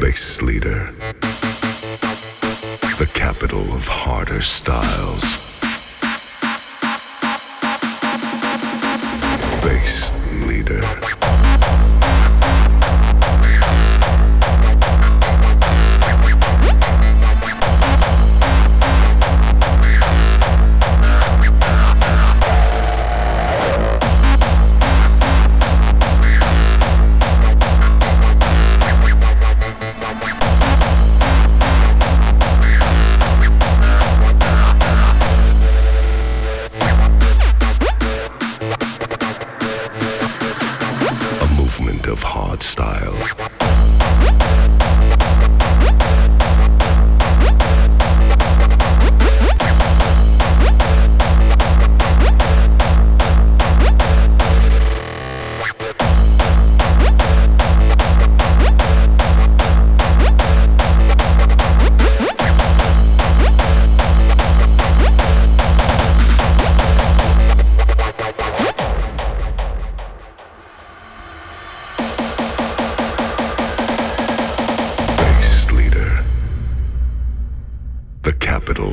Bassleader, the capital of harder styles. Bass leader.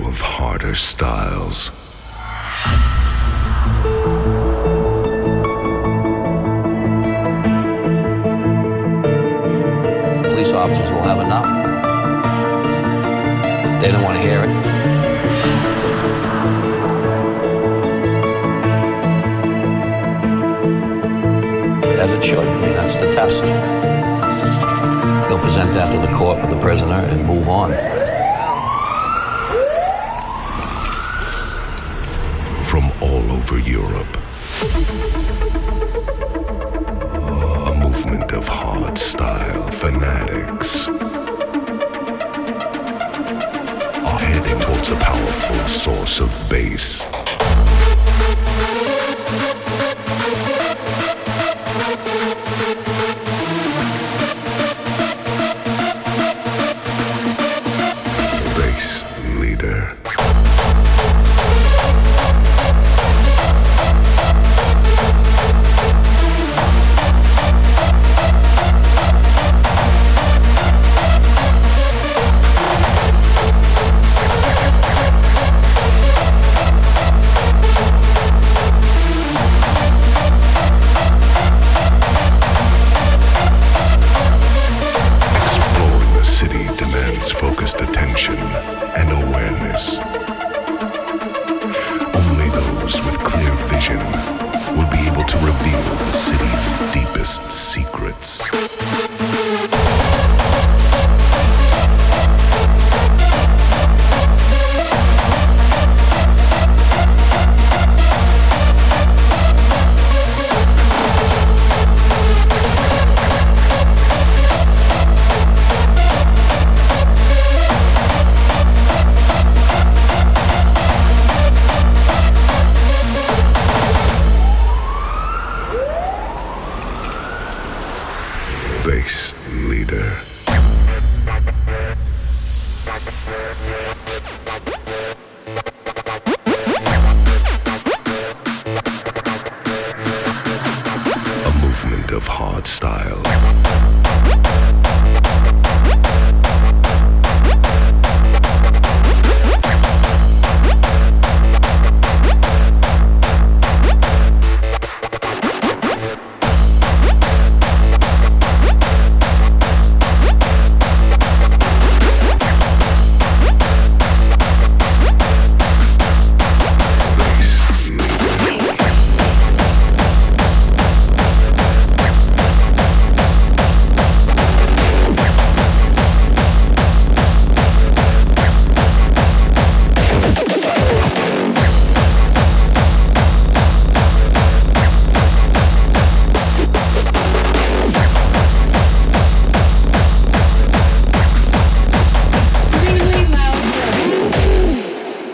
Of harder styles. Police officers will have enough. They don't want to hear it. As it should. I mean, that's the test. They'll present that to the court with the prisoner and move on. Over Europe. A movement of hardstyle fanatics are heading towards a powerful source of bass.